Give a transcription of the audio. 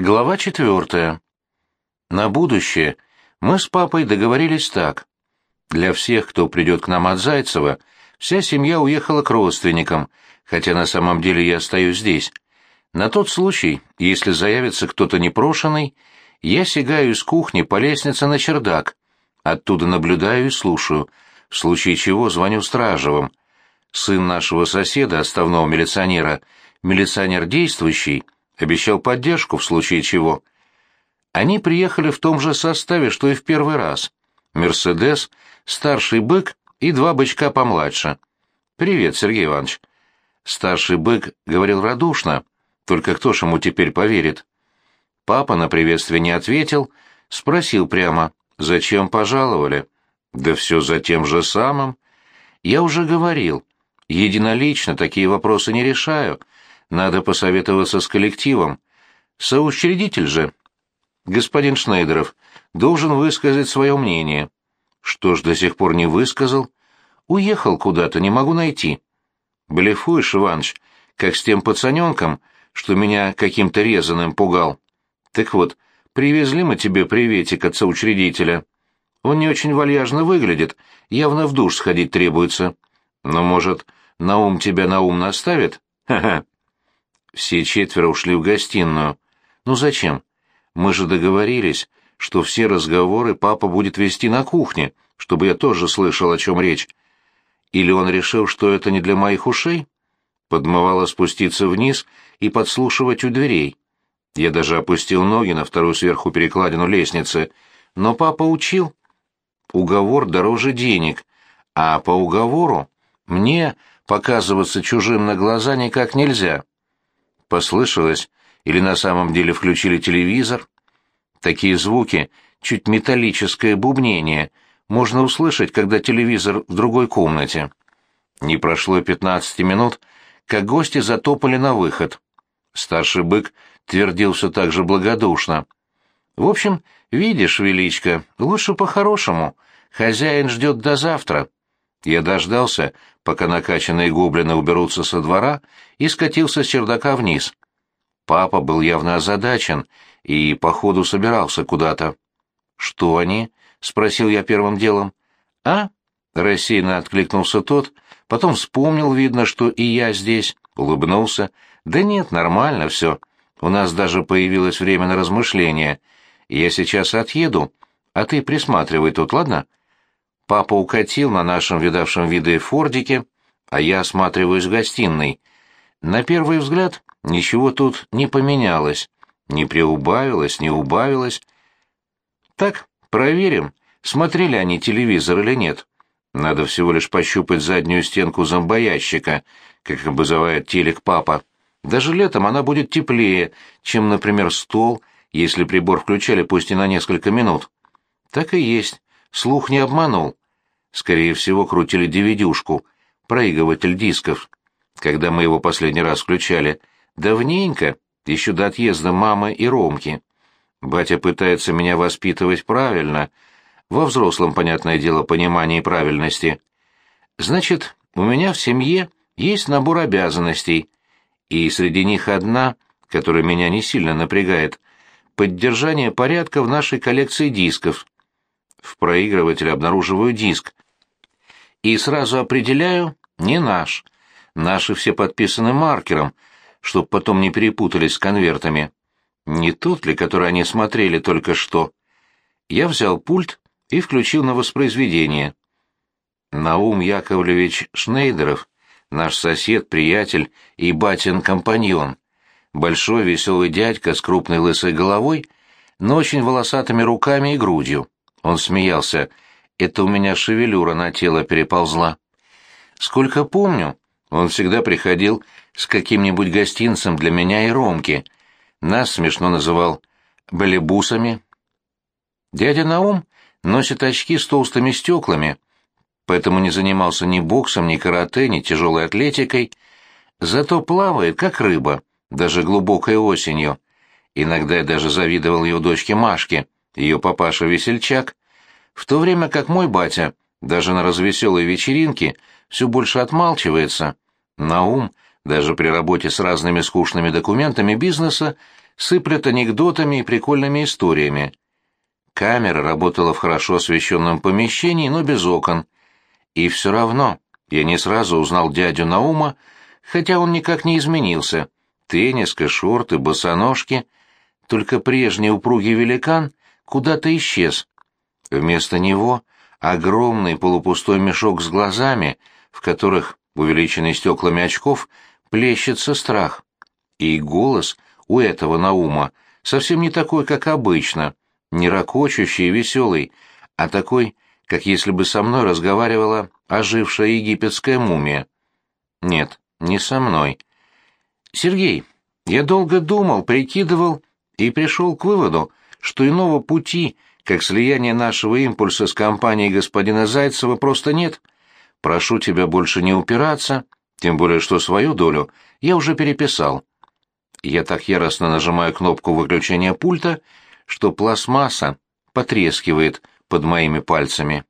Глава четвертая. На будущее мы с папой договорились так. Для всех, кто придет к нам от Зайцева, вся семья уехала к родственникам, хотя на самом деле я остаюсь здесь. На тот случай, если заявится кто-то непрошенный, я сигаю из кухни по лестнице на чердак. Оттуда наблюдаю и слушаю, в случае чего звоню Стражевым. Сын нашего соседа, отставного милиционера, милиционер действующий, обещал поддержку в случае чего. Они приехали в том же составе, что и в первый раз. «Мерседес», старший бык и два бычка помладше. «Привет, Сергей Иванович». Старший бык говорил радушно, только кто ж ему теперь поверит? Папа на приветствие не ответил, спросил прямо, зачем пожаловали? Да все за тем же самым. Я уже говорил, единолично такие вопросы не решаю, надо посоветоваться с коллективом. Соучредитель же, господин Шнейдеров, должен высказать свое мнение. Что ж до сих пор не высказал? Уехал куда-то, не могу найти. Блефуешь, Иваныч, как с тем пацаненком, что меня каким-то резаным пугал. Так вот, привезли мы тебе приветик от соучредителя. Он не очень вальяжно выглядит, явно в душ сходить требуется. Но, может, на ум тебя на ум наставит? Ха-ха. Все четверо ушли в гостиную. Ну зачем? Мы же договорились, что все разговоры папа будет вести на кухне, чтобы я тоже слышал, о чем речь. Или он решил, что это не для моих ушей? Подмывало спуститься вниз и подслушивать у дверей. Я даже опустил ноги на вторую сверху перекладину лестницы, но папа учил. Уговор дороже денег, а по уговору мне показываться чужим на глаза никак нельзя. Послышалось, или на самом деле включили телевизор. Такие звуки, чуть металлическое бубнение, можно услышать, когда телевизор в другой комнате. Не прошло и пятнадцати минут, как гости затопали на выход. Старший бык твердил все так же благодушно. «В общем, видишь, Величко, лучше по-хорошему. Хозяин ждет до завтра». Я дождался, пока накачанные гоблины уберутся со двора, и скатился с чердака вниз. Папа был явно озадачен и, походу, собирался куда-то. «Что они?» — спросил я первым делом. «А?» — рассеянно откликнулся тот, потом вспомнил, видно, что и я здесь, улыбнулся. «Да нет, нормально все. У нас даже появилось время на размышления. Я сейчас отъеду, а ты присматривай тут, ладно?» Папа укатил на нашем видавшем виды фордике, а я осматриваюсь в гостиной. На первый взгляд ничего тут не поменялось, не приубавилось, не убавилось. Так, проверим, смотрели они телевизор или нет. Надо всего лишь пощупать заднюю стенку зомбоящика, как обозывает телек папа. Даже летом она будет теплее, чем, например, стол, если прибор включали пусть и на несколько минут. Так и есть, слух не обманул. Скорее всего, крутили DVD-шку, проигрыватель дисков. Когда мы его последний раз включали, давненько, еще до отъезда мамы и Ромки. Батя пытается меня воспитывать правильно, во взрослом, понятное дело, понимании правильности. Значит, у меня в семье есть набор обязанностей, и среди них одна, которая меня не сильно напрягает, поддержание порядка в нашей коллекции дисков. В проигрывателе обнаруживаю диск. И сразу определяю, не наш. Наши все подписаны маркером, чтоб потом не перепутались с конвертами. Не тот ли, который они смотрели только что? Я взял пульт и включил на воспроизведение. Наум Яковлевич Шнейдеров, наш сосед, приятель и батин-компаньон. Большой веселый дядька с крупной лысой головой, но очень волосатыми руками и грудью. Он смеялся. Это у меня шевелюра на тело переползла. Сколько помню, он всегда приходил с каким-нибудь гостинцем для меня и Ромки. Нас смешно называл балебусами. Дядя Наум носит очки с толстыми стеклами, поэтому не занимался ни боксом, ни карате, ни тяжелой атлетикой, зато плавает, как рыба, даже глубокой осенью. Иногда я даже завидовал ее дочке Машке, ее папаша весельчак, в то время как мой батя даже на развеселой вечеринке все больше отмалчивается. Наум, даже при работе с разными скучными документами бизнеса, сыплет анекдотами и прикольными историями. Камера работала в хорошо освещенном помещении, но без окон. И все равно я не сразу узнал дядю Наума, хотя он никак не изменился. Тенниска, шорты, босоножки. Только прежний упругий великан куда-то исчез. Вместо него огромный полупустой мешок с глазами, в которых, увеличенный стеклами очков, плещется страх. И голос у этого Наума совсем не такой, как обычно, не ракочущий и веселый, а такой, как если бы со мной разговаривала ожившая египетская мумия. Нет, не со мной. Сергей, я долго думал, прикидывал и пришел к выводу, что иного пути, как слияние нашего импульса с компанией господина Зайцева, просто нет. Прошу тебя больше не упираться, тем более что свою долю я уже переписал. Я так яростно нажимаю кнопку выключения пульта, что пластмасса потрескивает под моими пальцами.